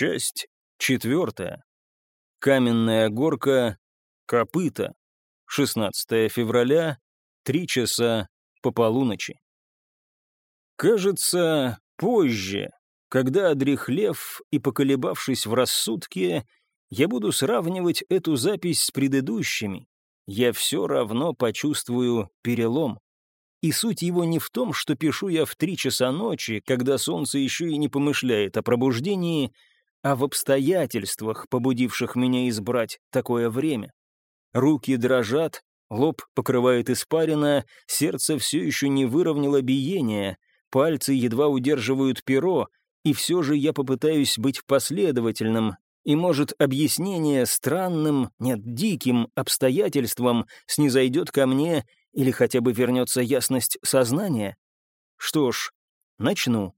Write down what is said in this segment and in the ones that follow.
Часть четвертая. Каменная горка, копыта. 16 февраля, 3 часа по полуночи. Кажется, позже, когда, одрехлев и поколебавшись в рассудке, я буду сравнивать эту запись с предыдущими, я все равно почувствую перелом. И суть его не в том, что пишу я в три часа ночи, когда солнце еще и не помышляет о пробуждении, а в обстоятельствах, побудивших меня избрать такое время. Руки дрожат, лоб покрывает испарина, сердце все еще не выровняло биение, пальцы едва удерживают перо, и все же я попытаюсь быть последовательным, и, может, объяснение странным, нет, диким обстоятельствам снизойдет ко мне или хотя бы вернется ясность сознания? Что ж, начну.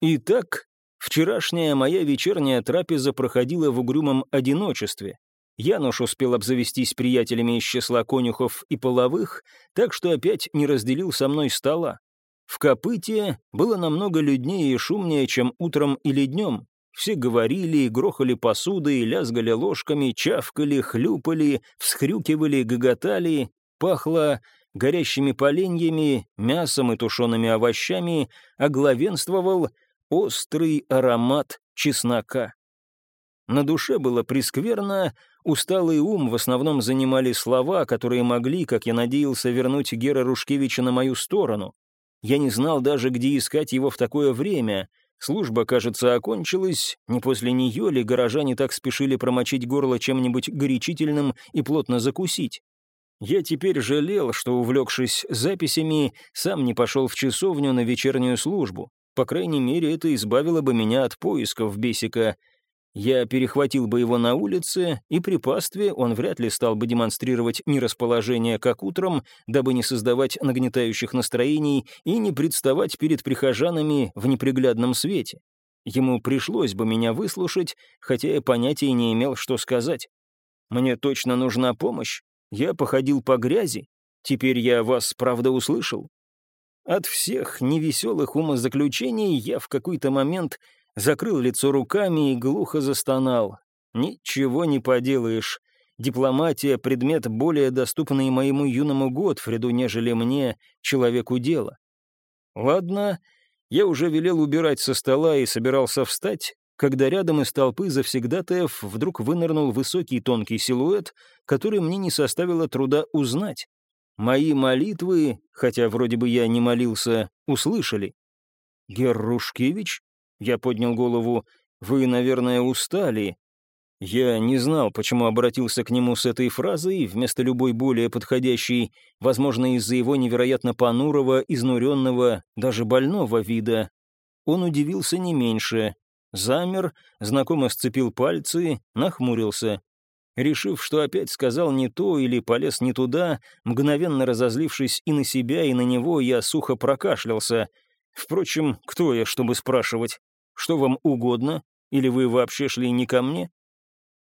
Итак, вчерашняя моя вечерняя трапеза проходила в угрюмом одиночестве. Януш успел обзавестись приятелями из числа конюхов и половых, так что опять не разделил со мной стола. В копыте было намного люднее и шумнее, чем утром или днем. Все говорили, грохали посудой, лязгали ложками, чавкали, хлюпали, всхрюкивали, гоготали. Пахло горящими поленьями, мясом и тушеными овощами, а острый аромат чеснока. На душе было прискверно, усталый ум в основном занимали слова, которые могли, как я надеялся, вернуть Гера Рушкевича на мою сторону. Я не знал даже, где искать его в такое время. Служба, кажется, окончилась, не после нее ли горожане так спешили промочить горло чем-нибудь горячительным и плотно закусить. Я теперь жалел, что, увлекшись записями, сам не пошел в часовню на вечернюю службу. По крайней мере, это избавило бы меня от поисков Бесика — я перехватил бы его на улице, и при пастве он вряд ли стал бы демонстрировать нерасположение, как утром, дабы не создавать нагнетающих настроений и не представать перед прихожанами в неприглядном свете. Ему пришлось бы меня выслушать, хотя я понятия не имел, что сказать. «Мне точно нужна помощь. Я походил по грязи. Теперь я вас, правда, услышал?» От всех невеселых умозаключений я в какой-то момент закрыл лицо руками и глухо застонал. «Ничего не поделаешь. Дипломатия — предмет более доступный моему юному Готфриду, нежели мне, человеку дела. Ладно, я уже велел убирать со стола и собирался встать, когда рядом из толпы завсегдатаев вдруг вынырнул высокий тонкий силуэт, который мне не составило труда узнать. Мои молитвы, хотя вроде бы я не молился, услышали. «Геррушкевич?» Я поднял голову. «Вы, наверное, устали». Я не знал, почему обратился к нему с этой фразой, вместо любой более подходящей, возможно, из-за его невероятно понурого, изнуренного, даже больного вида. Он удивился не меньше. Замер, знакомо сцепил пальцы, нахмурился. Решив, что опять сказал не то или полез не туда, мгновенно разозлившись и на себя, и на него, я сухо прокашлялся. Впрочем, кто я, чтобы спрашивать? Что вам угодно? Или вы вообще шли не ко мне?»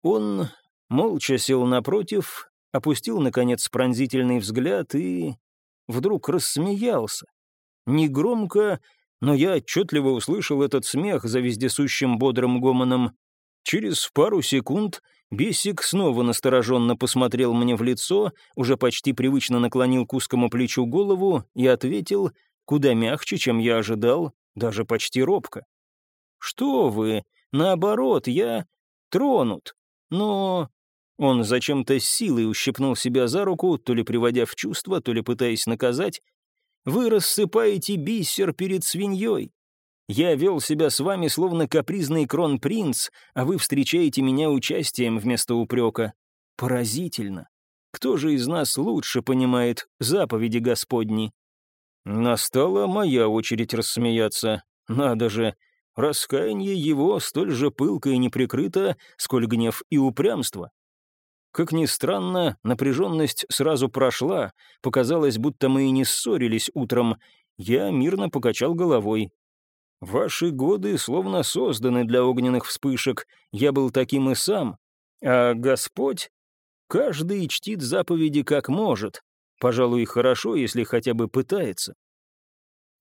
Он молча сел напротив, опустил, наконец, пронзительный взгляд и вдруг рассмеялся. Негромко, но я отчетливо услышал этот смех за вездесущим бодрым гомоном. Через пару секунд Бесик снова настороженно посмотрел мне в лицо, уже почти привычно наклонил к узкому плечу голову и ответил, куда мягче, чем я ожидал, даже почти робко. «Что вы? Наоборот, я тронут. Но...» Он зачем-то силой ущипнул себя за руку, то ли приводя в чувство, то ли пытаясь наказать. «Вы рассыпаете бисер перед свиньей. Я вел себя с вами словно капризный кронпринц, а вы встречаете меня участием вместо упрека. Поразительно. Кто же из нас лучше понимает заповеди Господни?» Настала моя очередь рассмеяться. Надо же, Раскаяние его столь же пылко и неприкрыто, сколь гнев и упрямство. Как ни странно, напряженность сразу прошла, показалось, будто мы и не ссорились утром. Я мирно покачал головой. «Ваши годы словно созданы для огненных вспышек, я был таким и сам. А Господь? Каждый чтит заповеди как может. Пожалуй, хорошо, если хотя бы пытается».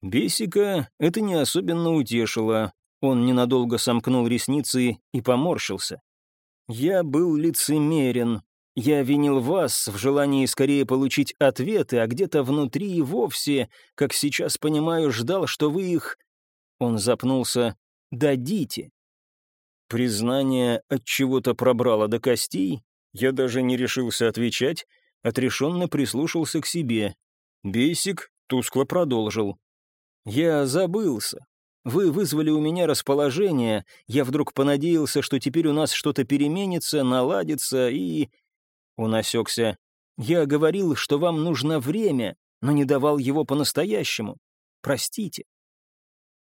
Бесика это не особенно утешило. Он ненадолго сомкнул ресницы и поморщился. «Я был лицемерен. Я винил вас в желании скорее получить ответы, а где-то внутри и вовсе, как сейчас понимаю, ждал, что вы их...» Он запнулся. «Дадите». Признание от чего-то пробрало до костей. Я даже не решился отвечать, отрешенно прислушался к себе. Бесик тускло продолжил. «Я забылся. Вы вызвали у меня расположение, я вдруг понадеялся, что теперь у нас что-то переменится, наладится, и...» Он осекся. «Я говорил, что вам нужно время, но не давал его по-настоящему. Простите».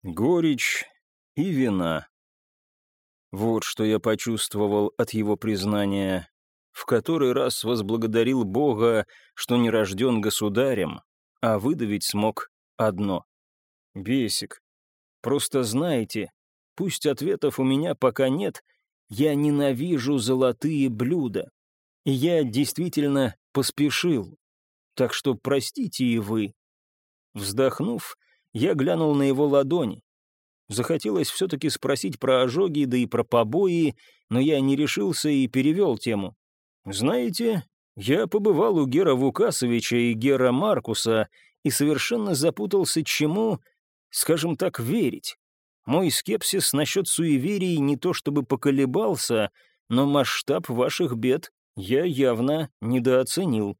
Горечь и вина. Вот что я почувствовал от его признания. В который раз возблагодарил Бога, что не рожден государем, а выдавить смог одно. Бесик, Просто знайте, пусть ответов у меня пока нет, я ненавижу золотые блюда. И я действительно поспешил. Так что простите и вы. Вздохнув, я глянул на его ладони. Захотелось все-таки спросить про ожоги, да и про побои, но я не решился и перевел тему. Знаете, я побывал у Гера Вукасовича и Гера Маркуса и совершенно запутался, чему скажем так, верить. Мой скепсис насчет суеверий не то чтобы поколебался, но масштаб ваших бед я явно недооценил.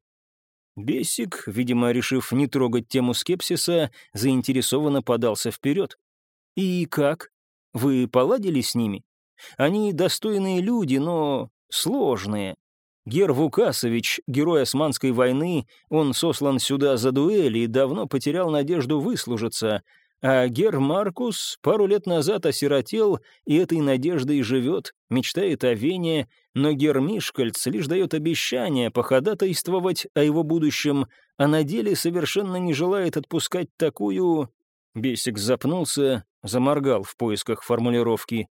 Бесик, видимо, решив не трогать тему скепсиса, заинтересованно подался вперед. «И как? Вы поладили с ними? Они достойные люди, но сложные. Гер Вукасович, герой Османской войны, он сослан сюда за дуэли и давно потерял надежду выслужиться, а Гер Маркус пару лет назад осиротел, и этой надеждой живет, мечтает о Вене, но Гер Мишкальц лишь дает обещание походатайствовать о его будущем, а на деле совершенно не желает отпускать такую... Бесик запнулся, заморгал в поисках формулировки.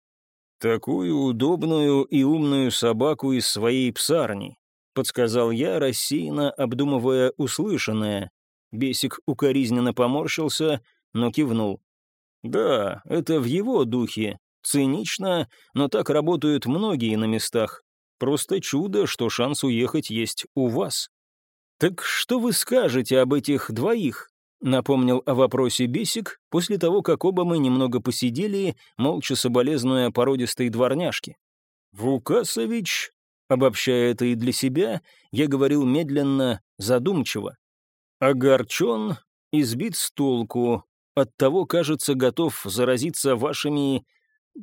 «Такую удобную и умную собаку из своей псарни», — подсказал я, рассеянно обдумывая услышанное. Бесик укоризненно поморщился — но кивнул. «Да, это в его духе. Цинично, но так работают многие на местах. Просто чудо, что шанс уехать есть у вас». «Так что вы скажете об этих двоих?» Напомнил о вопросе Бесик после того, как оба мы немного посидели, молча соболезнуя породистой дворняжке. «Вукасович», обобщая это и для себя, я говорил медленно, задумчиво. «Огорчен, избит с толку, Оттого, кажется, готов заразиться вашими...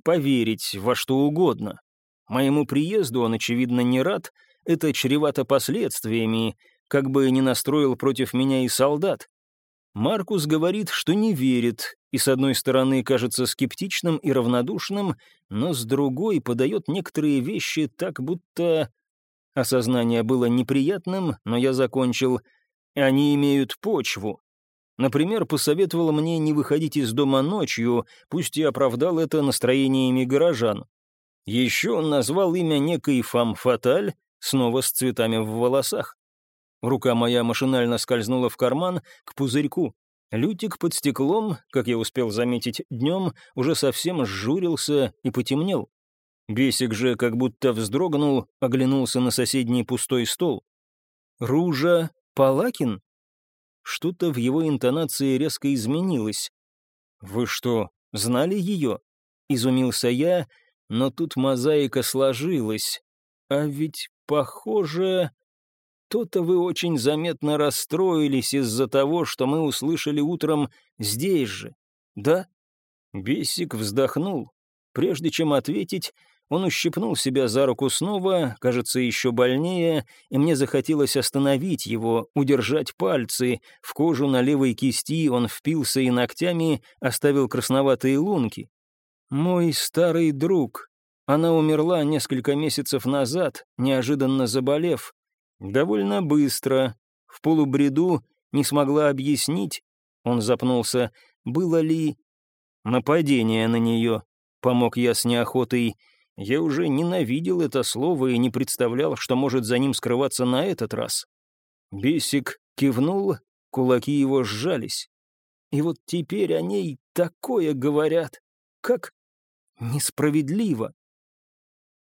поверить во что угодно. Моему приезду он, очевидно, не рад, это чревато последствиями, как бы не настроил против меня и солдат. Маркус говорит, что не верит, и с одной стороны кажется скептичным и равнодушным, но с другой подает некоторые вещи так, будто... Осознание было неприятным, но я закончил. Они имеют почву, Например, посоветовал мне не выходить из дома ночью, пусть и оправдал это настроениями горожан. Еще он назвал имя некой фам Фаталь, снова с цветами в волосах. Рука моя машинально скользнула в карман к пузырьку. Лютик под стеклом, как я успел заметить днем, уже совсем сжурился и потемнел. Бесик же как будто вздрогнул, оглянулся на соседний пустой стол. «Ружа Палакин?» Что-то в его интонации резко изменилось. «Вы что, знали ее?» — изумился я, но тут мозаика сложилась. «А ведь, похоже, то-то вы очень заметно расстроились из-за того, что мы услышали утром здесь же, да?» Бесик вздохнул. Прежде чем ответить, он ущипнул себя за руку снова, кажется, еще больнее, и мне захотелось остановить его, удержать пальцы. В кожу на левой кисти он впился и ногтями оставил красноватые лунки. «Мой старый друг. Она умерла несколько месяцев назад, неожиданно заболев. Довольно быстро. В полубреду не смогла объяснить, он запнулся, было ли нападение на нее. Помог я с неохотой, я уже ненавидел это слово и не представлял, что может за ним скрываться на этот раз. Бесик кивнул, кулаки его сжались. И вот теперь о ней такое говорят. Как несправедливо.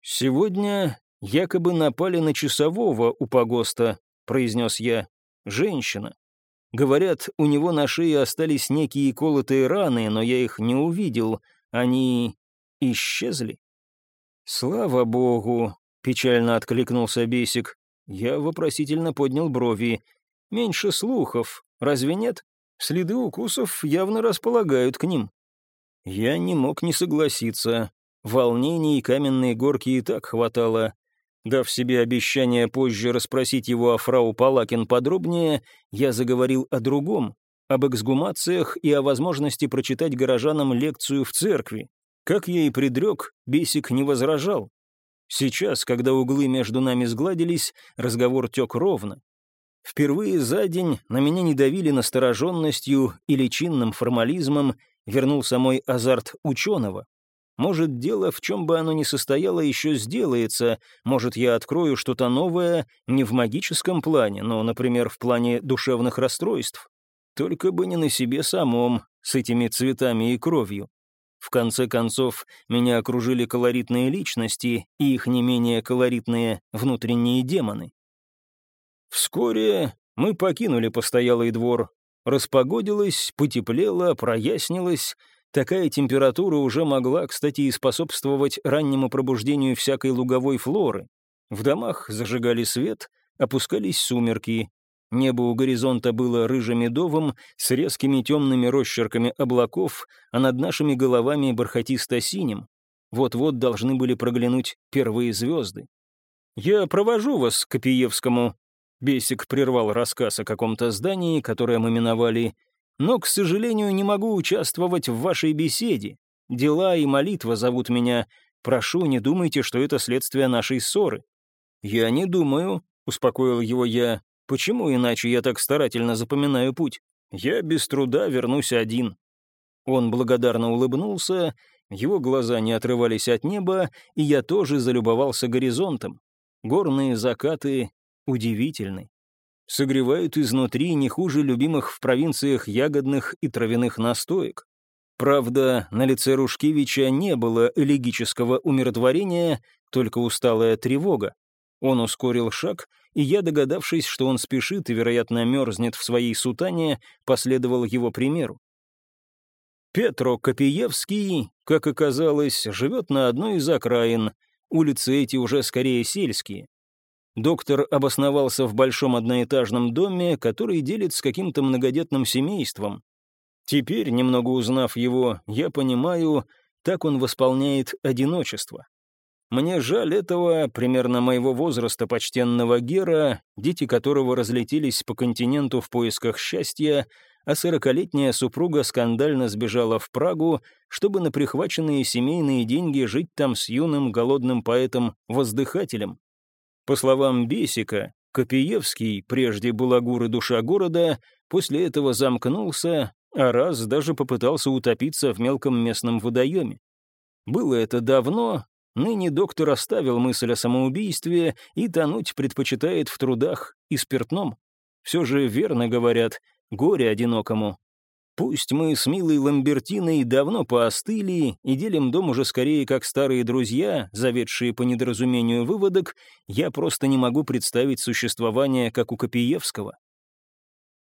«Сегодня якобы напали на часового у погоста», — произнес я. «Женщина. Говорят, у него на шее остались некие колотые раны, но я их не увидел. Они исчезли». «Слава богу», — печально откликнулся Бесик. Я вопросительно поднял брови. «Меньше слухов, разве нет? Следы укусов явно располагают к ним». Я не мог не согласиться. Волнений и каменной горки и так хватало. Дав себе обещание позже расспросить его о фрау Палакин подробнее, я заговорил о другом, об эксгумациях и о возможности прочитать горожанам лекцию в церкви. Как я и предрек, Бесик не возражал. Сейчас, когда углы между нами сгладились, разговор тек ровно. Впервые за день на меня не давили настороженностью или чинным формализмом, вернулся мой азарт ученого. Может, дело, в чем бы оно ни состояло, еще сделается, может, я открою что-то новое не в магическом плане, но, например, в плане душевных расстройств. Только бы не на себе самом, с этими цветами и кровью. В конце концов, меня окружили колоритные личности и их не менее колоритные внутренние демоны. Вскоре мы покинули постоялый двор. Распогодилось, потеплело, прояснилось, Такая температура уже могла, кстати, и способствовать раннему пробуждению всякой луговой флоры. В домах зажигали свет, опускались сумерки. Небо у горизонта было рыжемедовым, с резкими темными росчерками облаков, а над нашими головами бархатисто-синим. Вот-вот должны были проглянуть первые звезды. «Я провожу вас к Копиевскому», — Бесик прервал рассказ о каком-то здании, которое мы миновали, но, к сожалению, не могу участвовать в вашей беседе. Дела и молитва зовут меня. Прошу, не думайте, что это следствие нашей ссоры». «Я не думаю», — успокоил его я. «Почему иначе я так старательно запоминаю путь? Я без труда вернусь один». Он благодарно улыбнулся, его глаза не отрывались от неба, и я тоже залюбовался горизонтом. Горные закаты удивительны согревают изнутри не хуже любимых в провинциях ягодных и травяных настоек. Правда, на лице Рушкевича не было элегического умиротворения, только усталая тревога. Он ускорил шаг, и я, догадавшись, что он спешит и, вероятно, мерзнет в своей сутане, последовал его примеру. Петро Копиевский, как оказалось, живет на одной из окраин, улицы эти уже скорее сельские. Доктор обосновался в большом одноэтажном доме, который делит с каким-то многодетным семейством. Теперь, немного узнав его, я понимаю, так он восполняет одиночество. Мне жаль этого, примерно моего возраста почтенного Гера, дети которого разлетелись по континенту в поисках счастья, а сорокалетняя супруга скандально сбежала в Прагу, чтобы на прихваченные семейные деньги жить там с юным голодным поэтом-воздыхателем. По словам Бесика, Копиевский, прежде балагур и душа города, после этого замкнулся, а раз даже попытался утопиться в мелком местном водоеме. Было это давно, ныне доктор оставил мысль о самоубийстве и тонуть предпочитает в трудах и спиртном. Все же верно говорят, горе одинокому, Пусть мы с милой Ламбертиной давно поостыли и делим дом уже скорее как старые друзья, заведшие по недоразумению выводок, я просто не могу представить существование, как у Копиевского.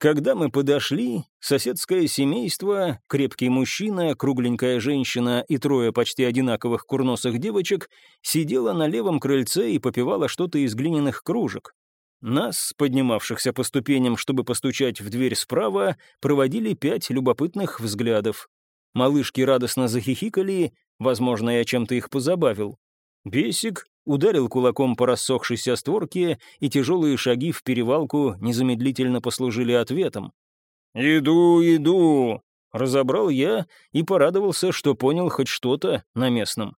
Когда мы подошли, соседское семейство, крепкий мужчина, кругленькая женщина и трое почти одинаковых курносых девочек сидело на левом крыльце и попивало что-то из глиняных кружек. Нас, поднимавшихся по ступеням, чтобы постучать в дверь справа, проводили пять любопытных взглядов. Малышки радостно захихикали, возможно, я чем-то их позабавил. Бесик ударил кулаком по рассохшейся створке, и тяжелые шаги в перевалку незамедлительно послужили ответом. «Иду, иду!» — разобрал я и порадовался, что понял хоть что-то на местном.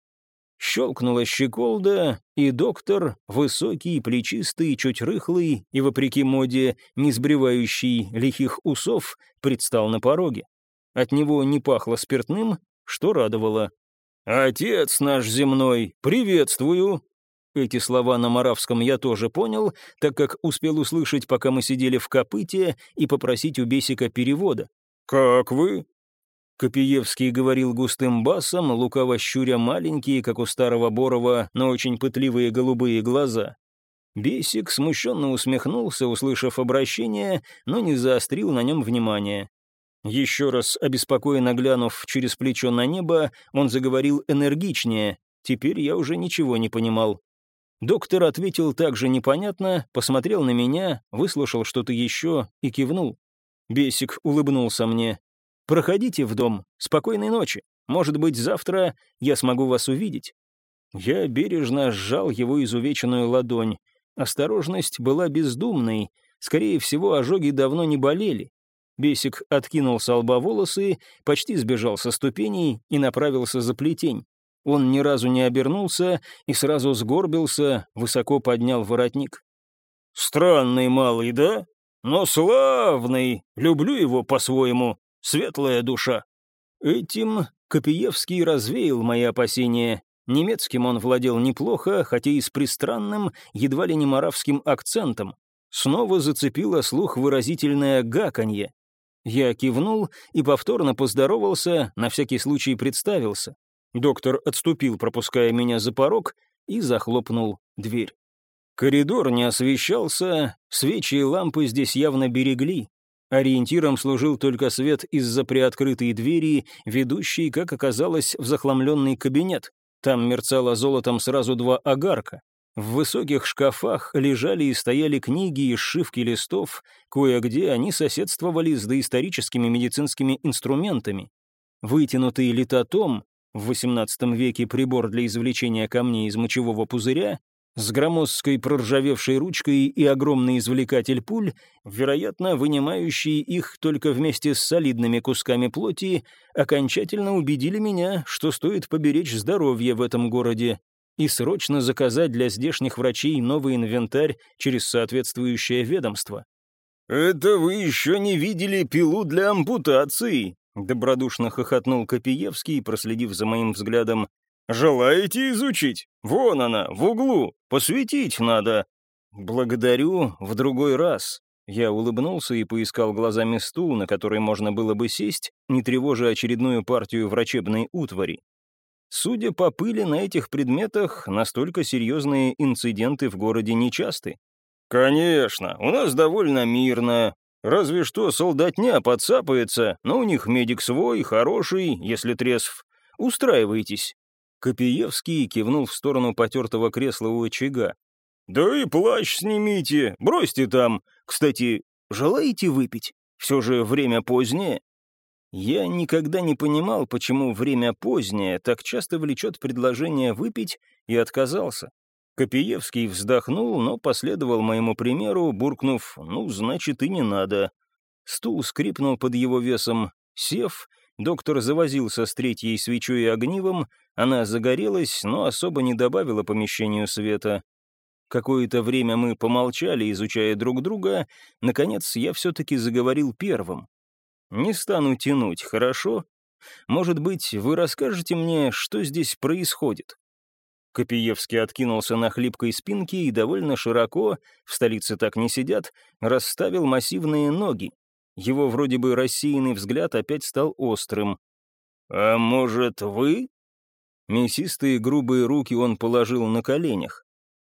Щелкнула щеколда, и доктор, высокий, плечистый, чуть рыхлый и, вопреки моде, не сбривающий лихих усов, предстал на пороге. От него не пахло спиртным, что радовало. «Отец наш земной, приветствую!» Эти слова на маравском я тоже понял, так как успел услышать, пока мы сидели в копыте, и попросить у Бесика перевода. «Как вы?» Копиевский говорил густым басом, лукаво щуря маленькие, как у старого Борова, но очень пытливые голубые глаза. Бесик смущенно усмехнулся, услышав обращение, но не заострил на нем внимание. Еще раз обеспокоенно глянув через плечо на небо, он заговорил энергичнее. Теперь я уже ничего не понимал. Доктор ответил также непонятно, посмотрел на меня, выслушал что-то еще и кивнул. Бесик улыбнулся мне. «Проходите в дом. Спокойной ночи. Может быть, завтра я смогу вас увидеть». Я бережно сжал его изувеченную ладонь. Осторожность была бездумной. Скорее всего, ожоги давно не болели. Бесик откинул с лба волосы, почти сбежал со ступеней и направился за плетень. Он ни разу не обернулся и сразу сгорбился, высоко поднял воротник. «Странный малый, да? Но славный. Люблю его по-своему. Светлая душа». Этим Копиевский развеял мои опасения. Немецким он владел неплохо, хотя и с пристранным, едва ли не маравским акцентом. Снова зацепило слух выразительное гаканье. Я кивнул и повторно поздоровался, на всякий случай представился. Доктор отступил, пропуская меня за порог, и захлопнул дверь. Коридор не освещался, свечи и лампы здесь явно берегли. Ориентиром служил только свет из-за приоткрытой двери, ведущей, как оказалось, в захламленный кабинет. Там мерцало золотом сразу два огарка. В высоких шкафах лежали и стояли книги и сшивки листов, кое-где они соседствовали с доисторическими медицинскими инструментами. Вытянутый литотом, в XVIII веке прибор для извлечения камней из мочевого пузыря, с громоздкой проржавевшей ручкой и огромный извлекатель пуль, вероятно, вынимающие их только вместе с солидными кусками плоти, окончательно убедили меня, что стоит поберечь здоровье в этом городе и срочно заказать для здешних врачей новый инвентарь через соответствующее ведомство. «Это вы еще не видели пилу для ампутации?» Добродушно хохотнул Копиевский, проследив за моим взглядом. «Желаете изучить? Вон она, в углу. Посветить надо». «Благодарю, в другой раз». Я улыбнулся и поискал глазами стул, на который можно было бы сесть, не тревожа очередную партию врачебной утвари. Судя по пыли на этих предметах, настолько серьезные инциденты в городе нечасты. «Конечно, у нас довольно мирно. Разве что солдатня подцапается, но у них медик свой, хороший, если трезв. Устраивайтесь». Копиевский кивнул в сторону потертого кресла у очага. «Да и плащ снимите, бросьте там. Кстати, желаете выпить? Все же время позднее». Я никогда не понимал, почему время позднее так часто влечет предложение выпить, и отказался. Копиевский вздохнул, но последовал моему примеру, буркнув «ну, значит, и не надо». Стул скрипнул под его весом. Сев, доктор завозился с третьей свечой и огнивом, она загорелась, но особо не добавила помещению света. Какое-то время мы помолчали, изучая друг друга. Наконец, я все-таки заговорил первым. Не стану тянуть, хорошо? Может быть, вы расскажете мне, что здесь происходит?» Копиевский откинулся на хлипкой спинке и довольно широко, в столице так не сидят, расставил массивные ноги. Его вроде бы рассеянный взгляд опять стал острым. «А может, вы?» Мясистые грубые руки он положил на коленях.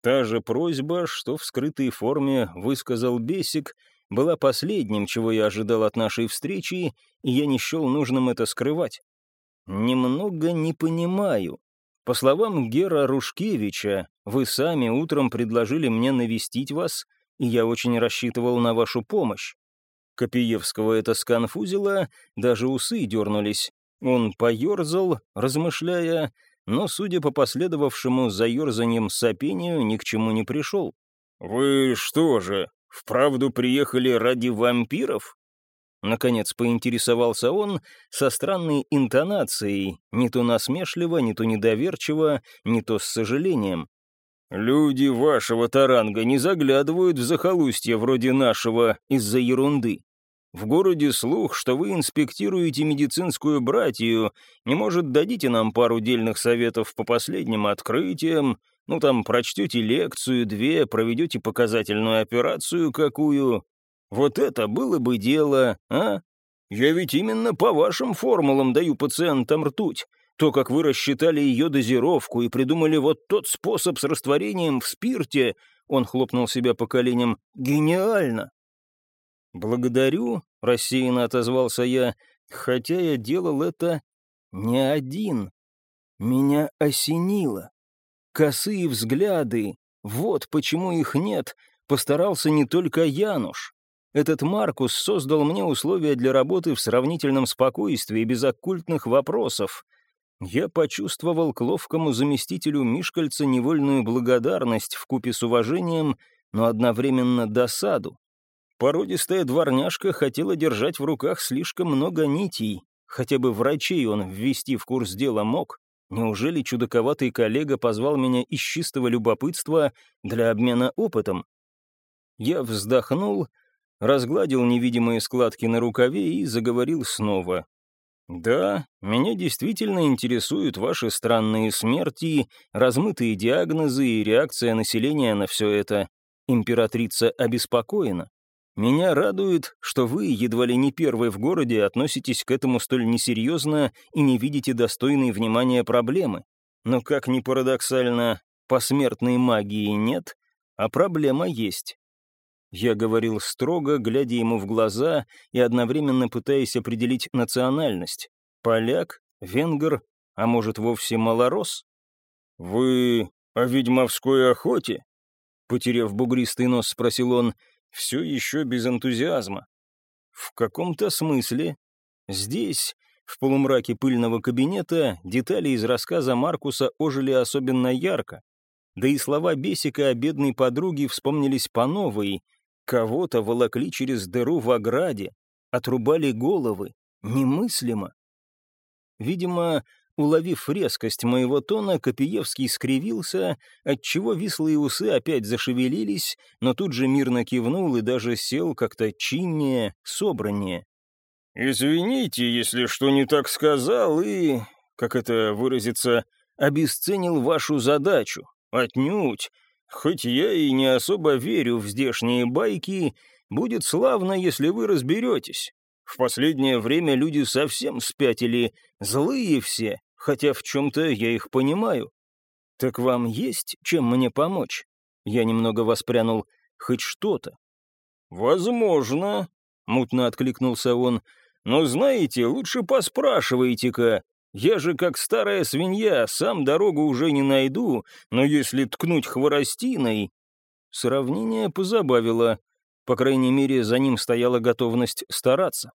Та же просьба, что в скрытой форме высказал Бесик, была последним, чего я ожидал от нашей встречи, и я не счел нужным это скрывать. Немного не понимаю. По словам Гера Рушкевича, вы сами утром предложили мне навестить вас, и я очень рассчитывал на вашу помощь. Копиевского это сконфузило, даже усы дернулись. Он поерзал, размышляя, но, судя по последовавшему за ерзанием сопению, ни к чему не пришел. «Вы что же, Вправду приехали ради вампиров?» Наконец поинтересовался он со странной интонацией, не то насмешливо, не то недоверчиво, не то с сожалением. «Люди вашего таранга не заглядывают в захолустье вроде нашего из-за ерунды. В городе слух, что вы инспектируете медицинскую братью, не может, дадите нам пару дельных советов по последним открытиям, ну, там, прочтете лекцию, две, проведете показательную операцию какую. Вот это было бы дело, а? Я ведь именно по вашим формулам даю пациентам ртуть. То, как вы рассчитали ее дозировку и придумали вот тот способ с растворением в спирте, он хлопнул себя по коленям, гениально. «Благодарю», — рассеянно отозвался я, хотя я делал это не один. Меня осенило. Косые взгляды, вот почему их нет, постарался не только Януш. Этот Маркус создал мне условия для работы в сравнительном спокойствии, без оккультных вопросов. Я почувствовал к ловкому заместителю Мишкальца невольную благодарность в купе с уважением, но одновременно досаду. Породистая дворняжка хотела держать в руках слишком много нитей. Хотя бы врачей он ввести в курс дела мог. Неужели чудаковатый коллега позвал меня из чистого любопытства для обмена опытом? Я вздохнул, разгладил невидимые складки на рукаве и заговорил снова. «Да, меня действительно интересуют ваши странные смерти, размытые диагнозы и реакция населения на все это. Императрица обеспокоена. Меня радует, что вы, едва ли не первой в городе, относитесь к этому столь несерьезно и не видите достойной внимания проблемы. Но, как ни парадоксально, посмертной магии нет, а проблема есть. Я говорил строго, глядя ему в глаза и одновременно пытаясь определить национальность. Поляк, венгер, а может, вовсе малорос? «Вы о ведьмовской охоте?» Потеряв бугристый нос, спросил он, все еще без энтузиазма. «В каком-то смысле. Здесь, в полумраке пыльного кабинета, детали из рассказа Маркуса ожили особенно ярко. Да и слова Бесика о бедной подруге вспомнились по новой, Кого-то волокли через дыру в ограде, отрубали головы. Немыслимо. Видимо, уловив резкость моего тона, Копиевский скривился, отчего вислые усы опять зашевелились, но тут же мирно кивнул и даже сел как-то чиннее, собраннее. «Извините, если что не так сказал и, как это выразиться, обесценил вашу задачу. Отнюдь. Хоть я и не особо верю в здешние байки, будет славно, если вы разберетесь. В последнее время люди совсем спятили, злые все, хотя в чем-то я их понимаю. Так вам есть чем мне помочь? Я немного воспрянул. Хоть что-то. Возможно, мутно откликнулся он. Но знаете, лучше поспрашивайте-ка. Я же, как старая свинья, сам дорогу уже не найду, но если ткнуть хворостиной...» Сравнение позабавило. По крайней мере, за ним стояла готовность стараться.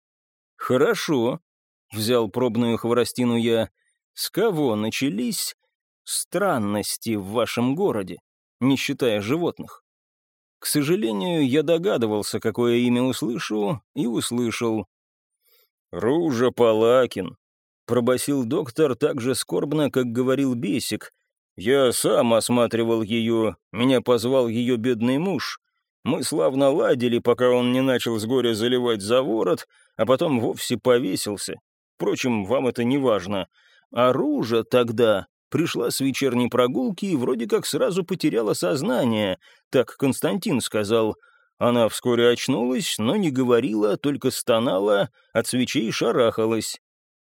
«Хорошо», — взял пробную хворостину я. «С кого начались странности в вашем городе, не считая животных?» К сожалению, я догадывался, какое имя услышу, и услышал. «Ружа Палакин», пробасил доктор так же скорбно, как говорил Бесик. «Я сам осматривал ее, меня позвал ее бедный муж. Мы славно ладили, пока он не начал с горя заливать за ворот, а потом вовсе повесился. Впрочем, вам это не важно. А Ружа тогда пришла с вечерней прогулки и вроде как сразу потеряла сознание, так Константин сказал». Она вскоре очнулась, но не говорила, только стонала, от свечей шарахалась.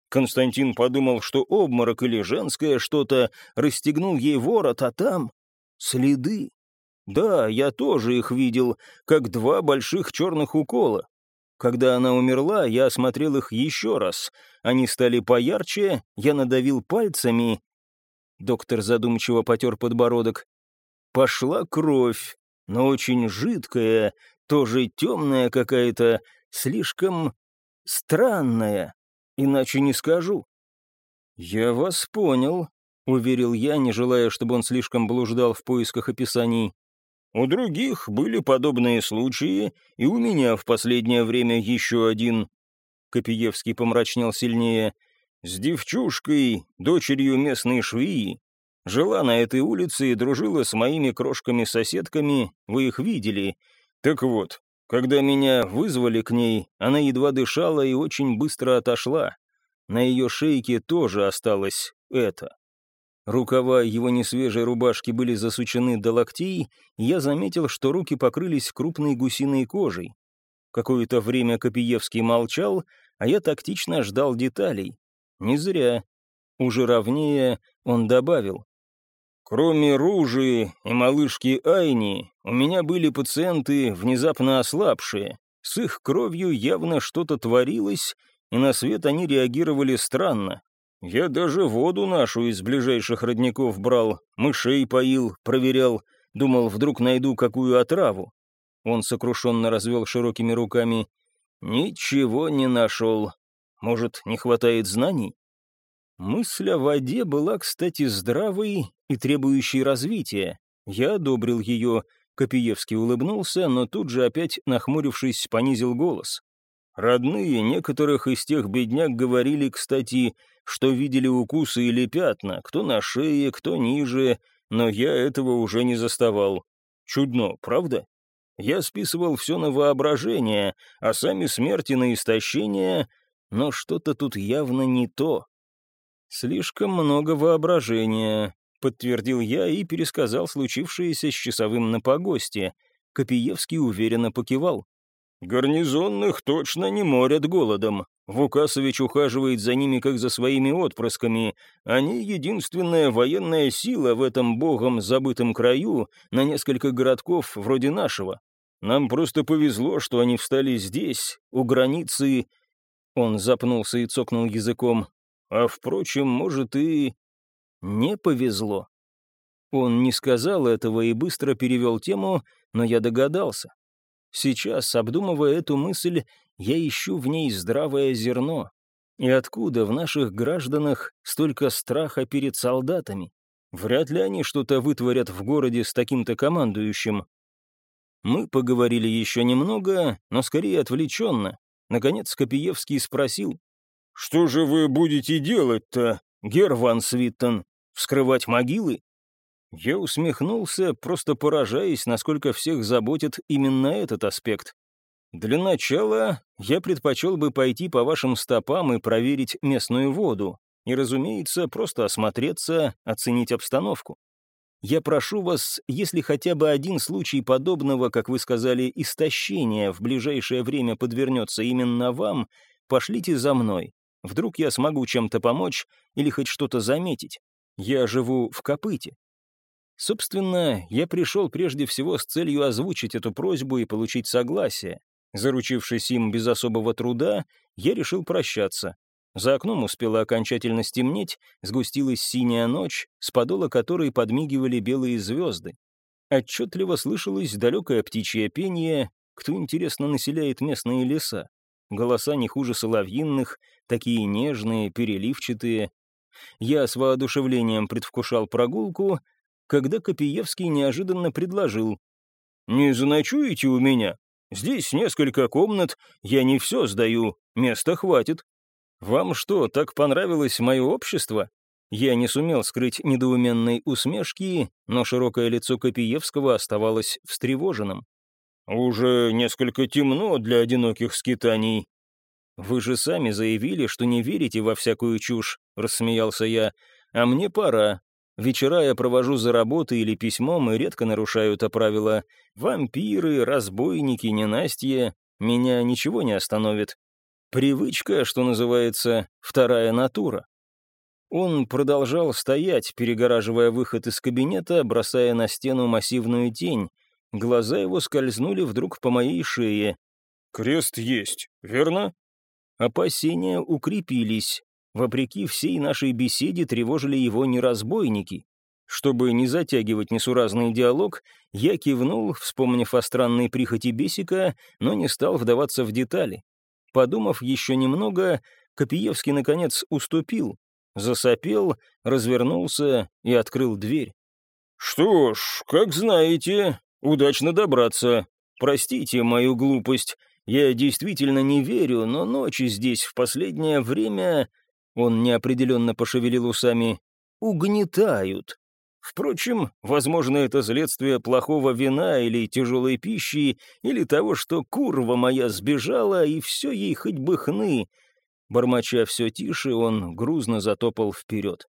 Константин подумал, что обморок или женское что-то, расстегнул ей ворот, а там следы. Да, я тоже их видел, как два больших черных укола. Когда она умерла, я осмотрел их еще раз. Они стали поярче, я надавил пальцами. Доктор задумчиво потер подбородок. Пошла кровь, но очень жидкая, тоже темная какая-то, слишком странная. Иначе не скажу». «Я вас понял», — уверил я, не желая, чтобы он слишком блуждал в поисках описаний. «У других были подобные случаи, и у меня в последнее время еще один». Копиевский помрачнел сильнее. «С девчушкой, дочерью местной швеи. Жила на этой улице и дружила с моими крошками-соседками, вы их видели. Так вот, когда меня вызвали к ней, она едва дышала и очень быстро отошла. На ее шейке тоже осталось это. Рукава его несвежей рубашки были засучены до локтей, и я заметил, что руки покрылись крупной гусиной кожей. Какое-то время Копиевский молчал, а я тактично ждал деталей. Не зря. Уже ровнее он добавил. Кроме Ружи и малышки Айни, у меня были пациенты, внезапно ослабшие. С их кровью явно что-то творилось, и на свет они реагировали странно. Я даже воду нашу из ближайших родников брал, мышей поил, проверял, думал, вдруг найду какую отраву. Он сокрушенно развел широкими руками. Ничего не нашел. Может, не хватает знаний? Мысль о воде была, кстати, здравой и требующей развития. Я одобрил ее. Копиевский улыбнулся, но тут же опять, нахмурившись, понизил голос. Родные некоторых из тех бедняк говорили, кстати, что видели укусы или пятна, кто на шее, кто ниже, но я этого уже не заставал. Чудно, правда? Я списывал все на воображение, а сами смерти на истощение, но что-то тут явно не то. «Слишком много воображения», — подтвердил я и пересказал случившееся с часовым на погосте. Копиевский уверенно покивал. «Гарнизонных точно не морят голодом. Вукасович ухаживает за ними, как за своими отпрысками. Они единственная военная сила в этом богом забытом краю на несколько городков вроде нашего. Нам просто повезло, что они встали здесь, у границы...» Он запнулся и цокнул языком. А, впрочем, может, и не повезло. Он не сказал этого и быстро перевел тему, но я догадался. Сейчас, обдумывая эту мысль, я ищу в ней здравое зерно. И откуда в наших гражданах столько страха перед солдатами? Вряд ли они что-то вытворят в городе с таким-то командующим. Мы поговорили еще немного, но скорее отвлеченно. Наконец Копиевский спросил, «Что же вы будете делать-то, Герван Свиттон? Вскрывать могилы?» Я усмехнулся, просто поражаясь, насколько всех заботит именно этот аспект. Для начала я предпочел бы пойти по вашим стопам и проверить местную воду. И, разумеется, просто осмотреться, оценить обстановку. Я прошу вас, если хотя бы один случай подобного, как вы сказали, истощения в ближайшее время подвернется именно вам, пошлите за мной. Вдруг я смогу чем-то помочь или хоть что-то заметить. Я живу в Копыте. Собственно, я пришел прежде всего с целью озвучить эту просьбу и получить согласие. Заручившись им без особого труда, я решил прощаться. За окном успела окончательно стемнеть, сгустилась синяя ночь, с подола которой подмигивали белые звезды. Отчетливо слышалось далекое птичье пение, кто, интересно, населяет местные леса. Голоса не хуже соловьинных, такие нежные, переливчатые. Я с воодушевлением предвкушал прогулку, когда Копиевский неожиданно предложил. «Не заночуете у меня? Здесь несколько комнат, я не все сдаю, места хватит. Вам что, так понравилось мое общество?» Я не сумел скрыть недоуменной усмешки, но широкое лицо Копиевского оставалось встревоженным. «Уже несколько темно для одиноких скитаний». «Вы же сами заявили, что не верите во всякую чушь», — рассмеялся я. «А мне пора. Вечера я провожу за работой или письмом и редко нарушаю это правило. Вампиры, разбойники, ненастье. Меня ничего не остановит. Привычка, что называется, вторая натура». Он продолжал стоять, перегораживая выход из кабинета, бросая на стену массивную тень, Глаза его скользнули вдруг по моей шее. «Крест есть, верно?» Опасения укрепились. Вопреки всей нашей беседе тревожили его неразбойники. Чтобы не затягивать несуразный диалог, я кивнул, вспомнив о странной прихоти Бесика, но не стал вдаваться в детали. Подумав еще немного, Копиевский, наконец, уступил, засопел, развернулся и открыл дверь. «Что ж, как знаете, удачно добраться. Простите мою глупость. Я действительно не верю, но ночи здесь в последнее время...» Он неопределенно пошевелил усами. «Угнетают. Впрочем, возможно, это следствие плохого вина или тяжелой пищи, или того, что курва моя сбежала, и все ей хоть бы хны». Бормоча все тише, он грузно затопал вперед.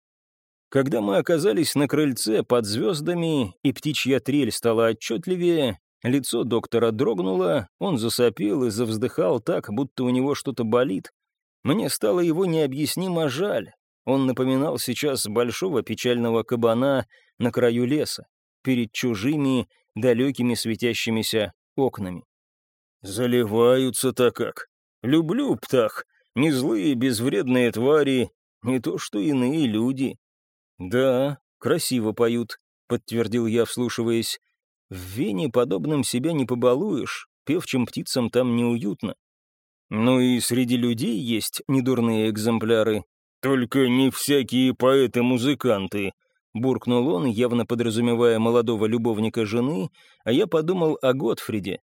Когда мы оказались на крыльце под звездами, и птичья трель стала отчетливее, лицо доктора дрогнуло, он засопел и завздыхал так, будто у него что-то болит. Мне стало его необъяснимо жаль. Он напоминал сейчас большого печального кабана на краю леса, перед чужими, далекими светящимися окнами. «Заливаются-то как! Люблю птах! Не злые безвредные твари, не то что иные люди!» «Да, красиво поют», — подтвердил я, вслушиваясь. «В Вене подобным себя не побалуешь, певчим птицам там неуютно. Ну и среди людей есть недурные экземпляры. Только не всякие поэты-музыканты», — буркнул он, явно подразумевая молодого любовника жены, а я подумал о Готфриде.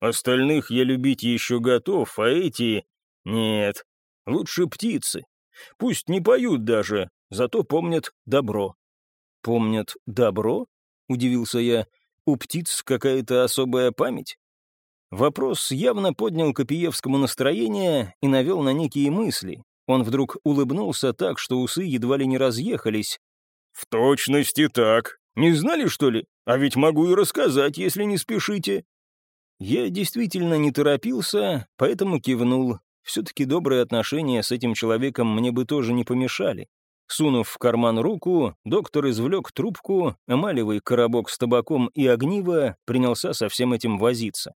«Остальных я любить еще готов, а эти... Нет, лучше птицы. Пусть не поют даже, зато помнят добро». «Помнят добро?» — удивился я. «У птиц какая-то особая память?» Вопрос явно поднял Копиевскому настроение и навел на некие мысли. Он вдруг улыбнулся так, что усы едва ли не разъехались. «В точности так. Не знали, что ли? А ведь могу и рассказать, если не спешите». Я действительно не торопился, поэтому кивнул. Все-таки добрые отношения с этим человеком мне бы тоже не помешали. Сунув в карман руку, доктор извлек трубку, эмалевый коробок с табаком и огниво, принялся со всем этим возиться.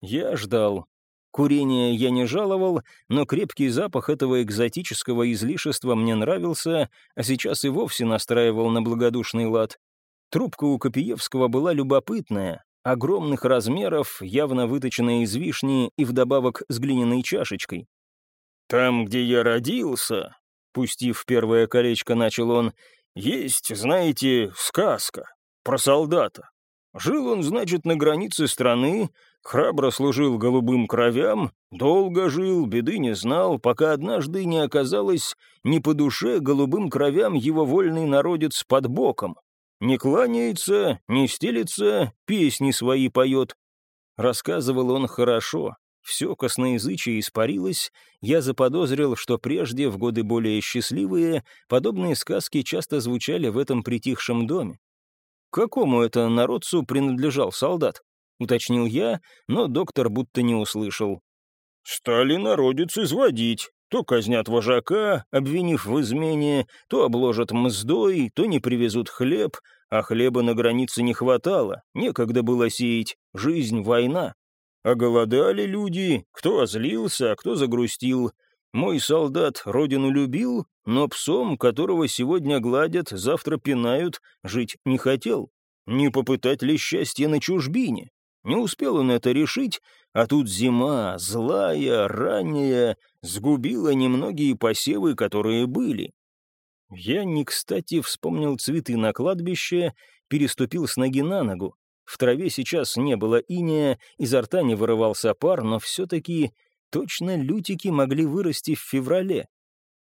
Я ждал. Курение я не жаловал, но крепкий запах этого экзотического излишества мне нравился, а сейчас и вовсе настраивал на благодушный лад. Трубка у Копиевского была любопытная, огромных размеров, явно выточенная из вишни и вдобавок с глиняной чашечкой. «Там, где я родился», — пустив первое колечко, начал он, — «есть, знаете, сказка про солдата. Жил он, значит, на границе страны, Храбро служил голубым кровям, долго жил, беды не знал, пока однажды не оказалось не по душе голубым кровям его вольный народец под боком. Не кланяется, не стелится, песни свои поет. Рассказывал он хорошо, все косноязычие испарилось, я заподозрил, что прежде, в годы более счастливые, подобные сказки часто звучали в этом притихшем доме. какому это народцу принадлежал солдат? — уточнил я, но доктор будто не услышал. «Стали народец изводить. То казнят вожака, обвинив в измене, то обложат мздой, то не привезут хлеб, а хлеба на границе не хватало, некогда было сеять, жизнь — война. А голодали люди, кто озлился, а кто загрустил. Мой солдат родину любил, но псом, которого сегодня гладят, завтра пинают, жить не хотел. Не попытать ли счастье на чужбине? Не успел он это решить, а тут зима, злая, ранняя, сгубила немногие посевы, которые были. Я не кстати вспомнил цветы на кладбище, переступил с ноги на ногу. В траве сейчас не было иния, изо рта не вырывался пар, но все-таки точно лютики могли вырасти в феврале.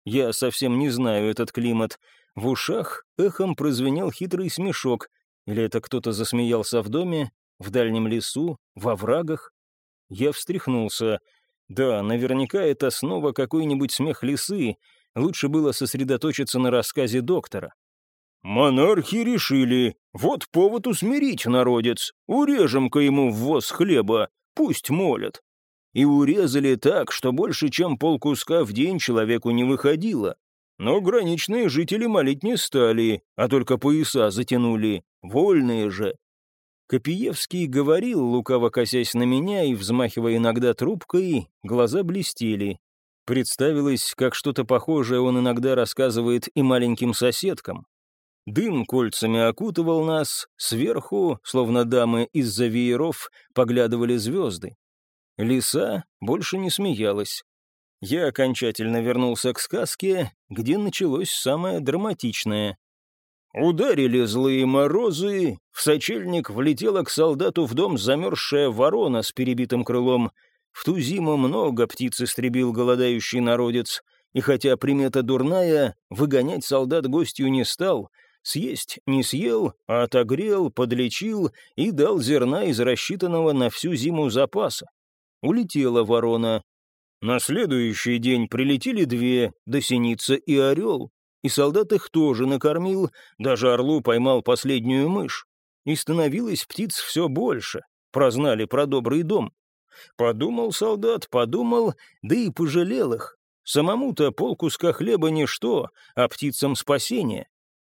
Я совсем не знаю этот климат. В ушах эхом прозвенел хитрый смешок. Или это кто-то засмеялся в доме, в дальнем лесу? Во врагах? Я встряхнулся. Да, наверняка это снова какой-нибудь смех лисы. Лучше было сосредоточиться на рассказе доктора. «Монархи решили, вот повод усмирить народец, урежем-ка ему ввоз хлеба, пусть молят». И урезали так, что больше, чем полкуска в день человеку не выходило. Но граничные жители молить не стали, а только пояса затянули, вольные же. Копиевский говорил, лукаво косясь на меня и взмахивая иногда трубкой, глаза блестели. Представилось, как что-то похожее он иногда рассказывает и маленьким соседкам. Дым кольцами окутывал нас, сверху, словно дамы из-за вееров, поглядывали звезды. Лиса больше не смеялась. Я окончательно вернулся к сказке, где началось самое драматичное. Ударили злые морозы, в сочельник влетела к солдату в дом замерзшая ворона с перебитым крылом. В ту зиму много птиц истребил голодающий народец, и хотя примета дурная, выгонять солдат гостью не стал, съесть не съел, а отогрел, подлечил и дал зерна из рассчитанного на всю зиму запаса. Улетела ворона. На следующий день прилетели две, Досеница и Орел, и солдат их тоже накормил, даже орлу поймал последнюю мышь. И становилось птиц все больше, прознали про добрый дом. Подумал солдат, подумал, да и пожалел их. Самому-то полкуска хлеба ничто, а птицам спасение.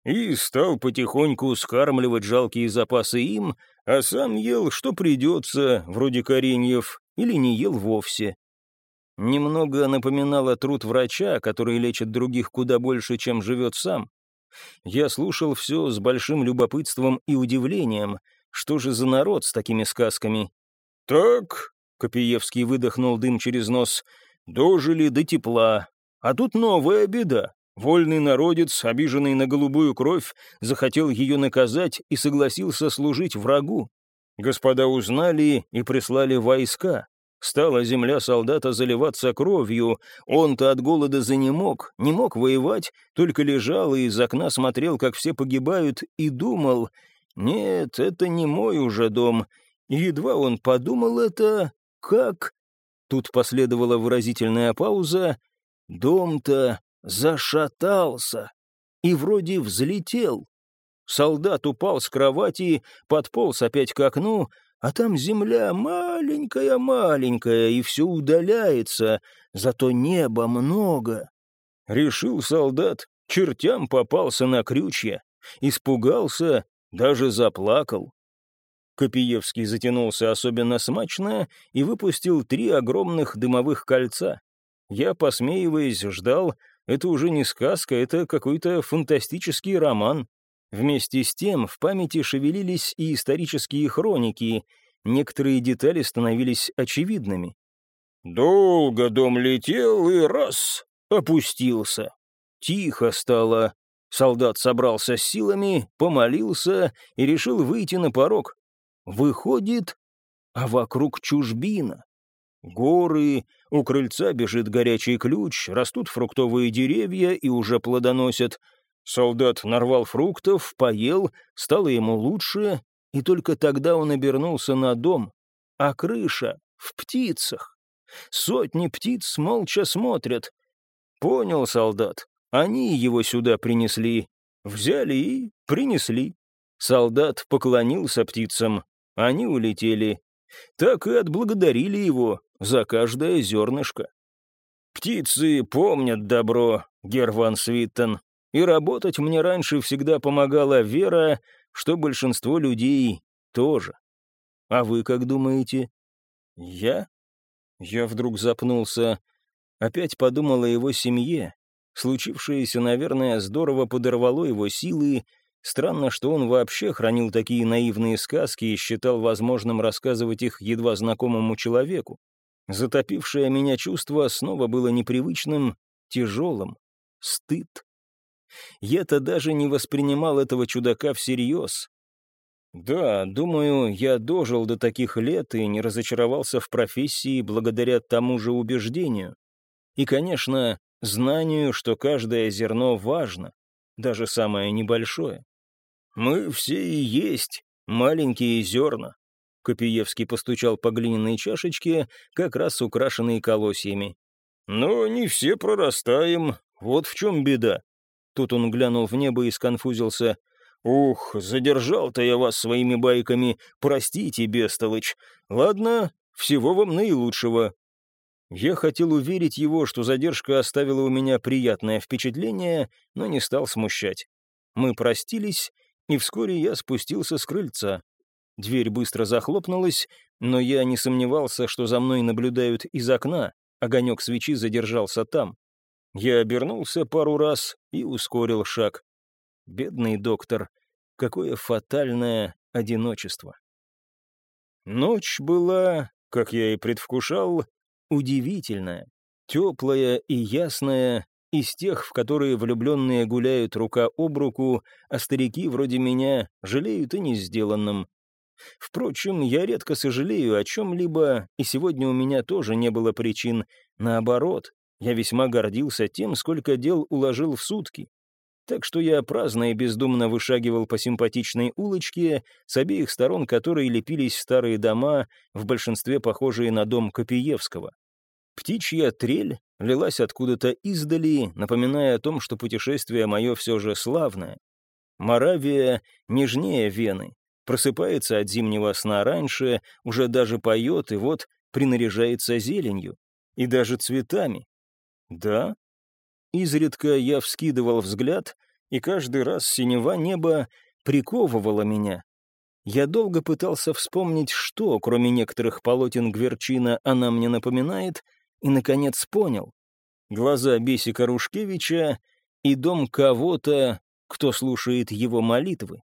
И стал потихоньку скармливать жалкие запасы им, а сам ел, что придется, вроде кореньев, или не ел вовсе. Немного напоминало труд врача, который лечит других куда больше, чем живет сам. Я слушал все с большим любопытством и удивлением. Что же за народ с такими сказками? «Так», — Копиевский выдохнул дым через нос, — «дожили до тепла. А тут новая беда. Вольный народец, обиженный на голубую кровь, захотел ее наказать и согласился служить врагу. Господа узнали и прислали войска. Стала земля солдата заливаться кровью. Он-то от голода занемог, не мог воевать, только лежал и из окна смотрел, как все погибают, и думал, «Нет, это не мой уже дом». Едва он подумал это, как... Тут последовала выразительная пауза. Дом-то зашатался и вроде взлетел. Солдат упал с кровати, подполз опять к окну, а там земля маленькая-маленькая, и все удаляется, зато неба много. Решил солдат, чертям попался на крючья, испугался, даже заплакал. Копиевский затянулся особенно смачно и выпустил три огромных дымовых кольца. Я, посмеиваясь, ждал, это уже не сказка, это какой-то фантастический роман. Вместе с тем в памяти шевелились и исторические хроники, некоторые детали становились очевидными. «Долго дом летел и раз — опустился. Тихо стало. Солдат собрался с силами, помолился и решил выйти на порог. Выходит, а вокруг чужбина. Горы, у крыльца бежит горячий ключ, растут фруктовые деревья и уже плодоносят — Солдат нарвал фруктов, поел, стало ему лучше, и только тогда он обернулся на дом. А крыша в птицах. Сотни птиц молча смотрят. Понял солдат, они его сюда принесли. Взяли и принесли. Солдат поклонился птицам, они улетели. Так и отблагодарили его за каждое зернышко. Птицы помнят добро, Герван Свиттон. И работать мне раньше всегда помогала вера, что большинство людей тоже. А вы как думаете? Я? Я вдруг запнулся. Опять подумал о его семье. Случившееся, наверное, здорово подорвало его силы. Странно, что он вообще хранил такие наивные сказки и считал возможным рассказывать их едва знакомому человеку. Затопившее меня чувство снова было непривычным, тяжелым. Стыд. Я-то даже не воспринимал этого чудака всерьез. Да, думаю, я дожил до таких лет и не разочаровался в профессии благодаря тому же убеждению. И, конечно, знанию, что каждое зерно важно, даже самое небольшое. Мы все и есть маленькие зерна. Копиевский постучал по глиняной чашечке, как раз украшенной колосьями. Но не все прорастаем, вот в чем беда. Тут он глянул в небо и сконфузился. «Ух, задержал-то я вас своими байками. Простите, бестолочь. Ладно, всего вам наилучшего». Я хотел уверить его, что задержка оставила у меня приятное впечатление, но не стал смущать. Мы простились, и вскоре я спустился с крыльца. Дверь быстро захлопнулась, но я не сомневался, что за мной наблюдают из окна. Огонек свечи задержался там. Я обернулся пару раз и ускорил шаг. Бедный доктор, какое фатальное одиночество. Ночь была, как я и предвкушал, удивительная, теплая и ясная, из тех, в которые влюбленные гуляют рука об руку, а старики вроде меня жалеют и не сделанным. Впрочем, я редко сожалею о чем-либо, и сегодня у меня тоже не было причин. Наоборот, я весьма гордился тем, сколько дел уложил в сутки. Так что я праздно и бездумно вышагивал по симпатичной улочке, с обеих сторон которой лепились старые дома, в большинстве похожие на дом Копиевского. Птичья трель лилась откуда-то издали, напоминая о том, что путешествие мое все же славное. Моравия нежнее Вены, просыпается от зимнего сна раньше, уже даже поет и вот принаряжается зеленью и даже цветами. Да. Изредка я вскидывал взгляд, и каждый раз синева неба приковывала меня. Я долго пытался вспомнить, что, кроме некоторых полотен Гверчина, она мне напоминает, и, наконец, понял. Глаза Бесика Рушкевича и дом кого-то, кто слушает его молитвы.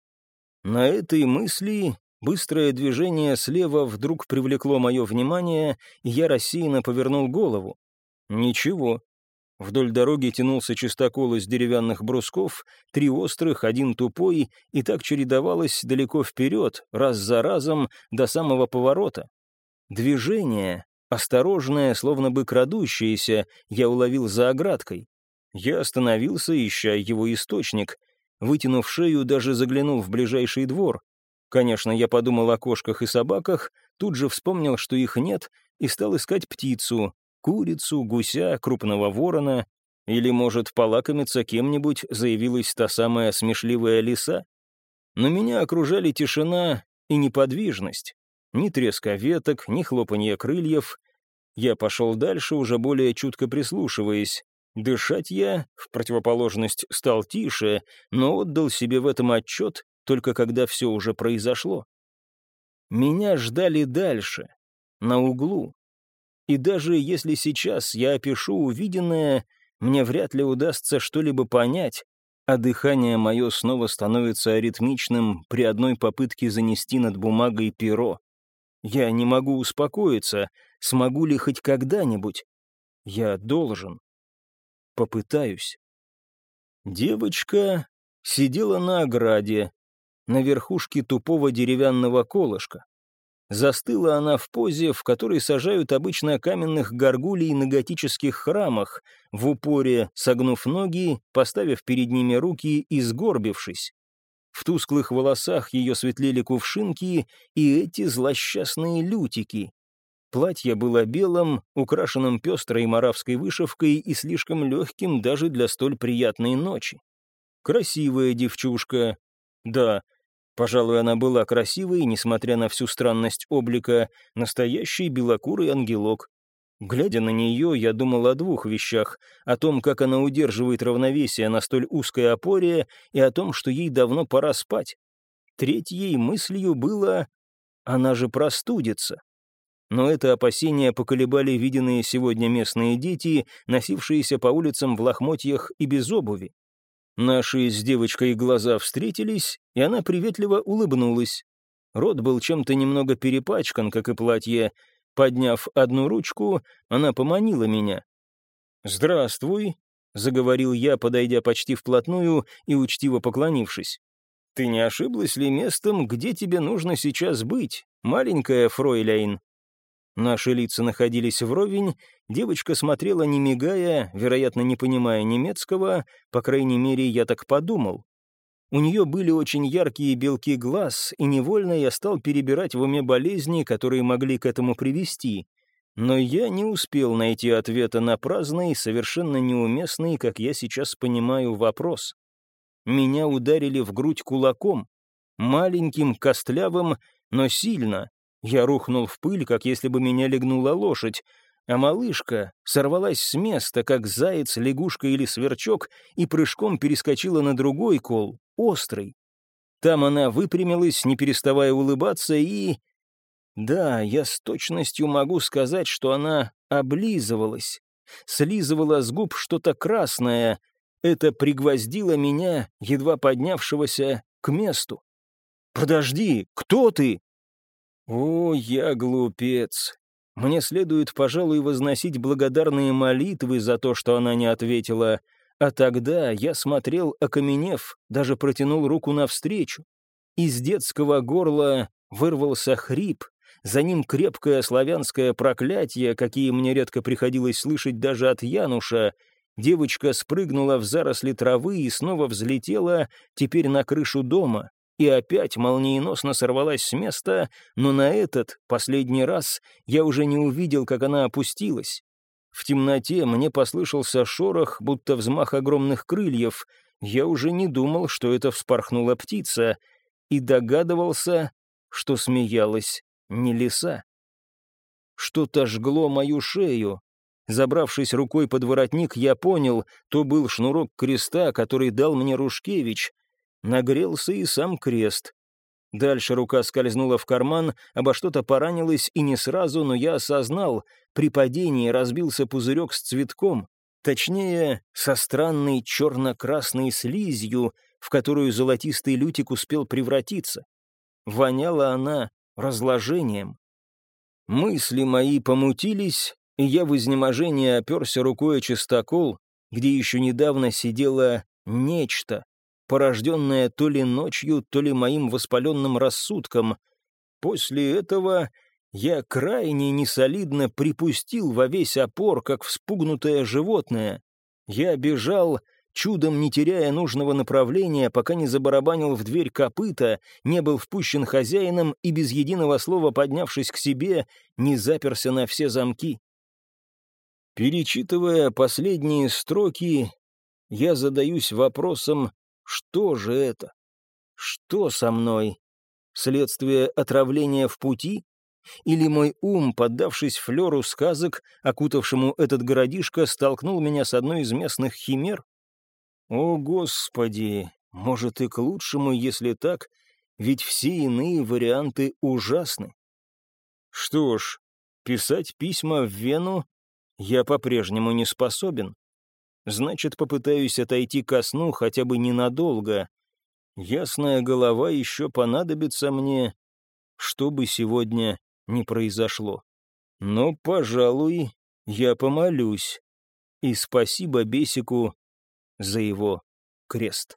На этой мысли быстрое движение слева вдруг привлекло мое внимание, и я рассеянно повернул голову. Ничего. Вдоль дороги тянулся чистокол из деревянных брусков, три острых, один тупой, и так чередовалось далеко вперед, раз за разом, до самого поворота. Движение, осторожное, словно бы крадущееся, я уловил за оградкой. Я остановился, ища его источник. Вытянув шею, даже заглянул в ближайший двор. Конечно, я подумал о кошках и собаках, тут же вспомнил, что их нет, и стал искать птицу, курицу, гуся, крупного ворона. Или, может, полакомиться кем-нибудь заявилась та самая смешливая лиса? Но меня окружали тишина и неподвижность. Ни треска веток, ни хлопанья крыльев. Я пошел дальше, уже более чутко прислушиваясь. Дышать я, в противоположность, стал тише, но отдал себе в этом отчет, только когда все уже произошло. Меня ждали дальше, на углу. И даже если сейчас я опишу увиденное, мне вряд ли удастся что-либо понять, а дыхание мое снова становится аритмичным при одной попытке занести над бумагой перо. Я не могу успокоиться, смогу ли хоть когда-нибудь. Я должен попытаюсь. Девочка сидела на ограде, на верхушке тупого деревянного колышка. Застыла она в позе, в которой сажают обычно каменных горгулей на готических храмах, в упоре согнув ноги, поставив перед ними руки и сгорбившись. В тусклых волосах ее светлели кувшинки и эти злосчастные лютики, Платье было белым, украшенным пестрой маравской вышивкой и слишком легким даже для столь приятной ночи. Красивая девчушка. Да, пожалуй, она была красивой, несмотря на всю странность облика, настоящий белокурый ангелок. Глядя на нее, я думал о двух вещах, о том, как она удерживает равновесие на столь узкой опоре, и о том, что ей давно пора спать. Третьей мыслью было «она же простудится» но это опасение поколебали виденные сегодня местные дети, носившиеся по улицам в лохмотьях и без обуви. Наши с девочкой глаза встретились, и она приветливо улыбнулась. Рот был чем-то немного перепачкан, как и платье. Подняв одну ручку, она поманила меня. «Здравствуй», — заговорил я, подойдя почти вплотную и учтиво поклонившись. «Ты не ошиблась ли местом, где тебе нужно сейчас быть, маленькая фройляйн?» Наши лица находились вровень, девочка смотрела не мигая, вероятно, не понимая немецкого, по крайней мере, я так подумал. У нее были очень яркие белки глаз, и невольно я стал перебирать в уме болезни, которые могли к этому привести. Но я не успел найти ответа на праздный, совершенно неуместный, как я сейчас понимаю, вопрос. Меня ударили в грудь кулаком, маленьким, костлявым, но сильно, я рухнул в пыль, как если бы меня легнула лошадь, а малышка сорвалась с места, как заяц, лягушка или сверчок, и прыжком перескочила на другой кол, острый. Там она выпрямилась, не переставая улыбаться, и... Да, я с точностью могу сказать, что она облизывалась, слизывала с губ что-то красное. Это пригвоздило меня, едва поднявшегося, к месту. «Подожди, кто ты?» О, я глупец. Мне следует, пожалуй, возносить благодарные молитвы за то, что она не ответила, а тогда я смотрел, окаменев, даже протянул руку навстречу. Из детского горла вырвался хрип, за ним крепкое славянское проклятие, какие мне редко приходилось слышать даже от Януша. Девочка спрыгнула в заросли травы и снова взлетела, теперь на крышу дома и опять молниеносно сорвалась с места, но на этот, последний раз, я уже не увидел, как она опустилась. В темноте мне послышался шорох, будто взмах огромных крыльев. Я уже не думал, что это вспорхнула птица, и догадывался, что смеялась не лиса. Что-то жгло мою шею, Забравшись рукой под воротник, я понял, то был шнурок креста, который дал мне Рушкевич. Нагрелся и сам крест. Дальше рука скользнула в карман, обо что-то поранилась, и не сразу, но я осознал, при падении разбился пузырек с цветком. Точнее, со странной черно-красной слизью, в которую золотистый лютик успел превратиться. Воняла она разложением. Мысли мои помутились, и я в изнеможении оперся рукой о чистокол, где еще недавно сидело нечто, порожденное то ли ночью, то ли моим воспаленным рассудком. После этого я крайне несолидно припустил во весь опор, как вспугнутое животное. Я бежал, чудом не теряя нужного направления, пока не забарабанил в дверь копыта, не был впущен хозяином и без единого слова поднявшись к себе, не заперся на все замки. Перечитывая последние строки, я задаюсь вопросом, что же это? Что со мной? Следствие отравления в пути? Или мой ум, поддавшись флеру сказок, окутавшему этот городишко, столкнул меня с одной из местных химер? О, Господи! Может, и к лучшему, если так, ведь все иные варианты ужасны. Что ж, писать письма в Вену я по-прежнему не способен. Значит, попытаюсь отойти ко сну хотя бы ненадолго. Ясная голова еще понадобится мне, что бы сегодня ни произошло. Но, пожалуй, я помолюсь. И спасибо Бесику за его крест.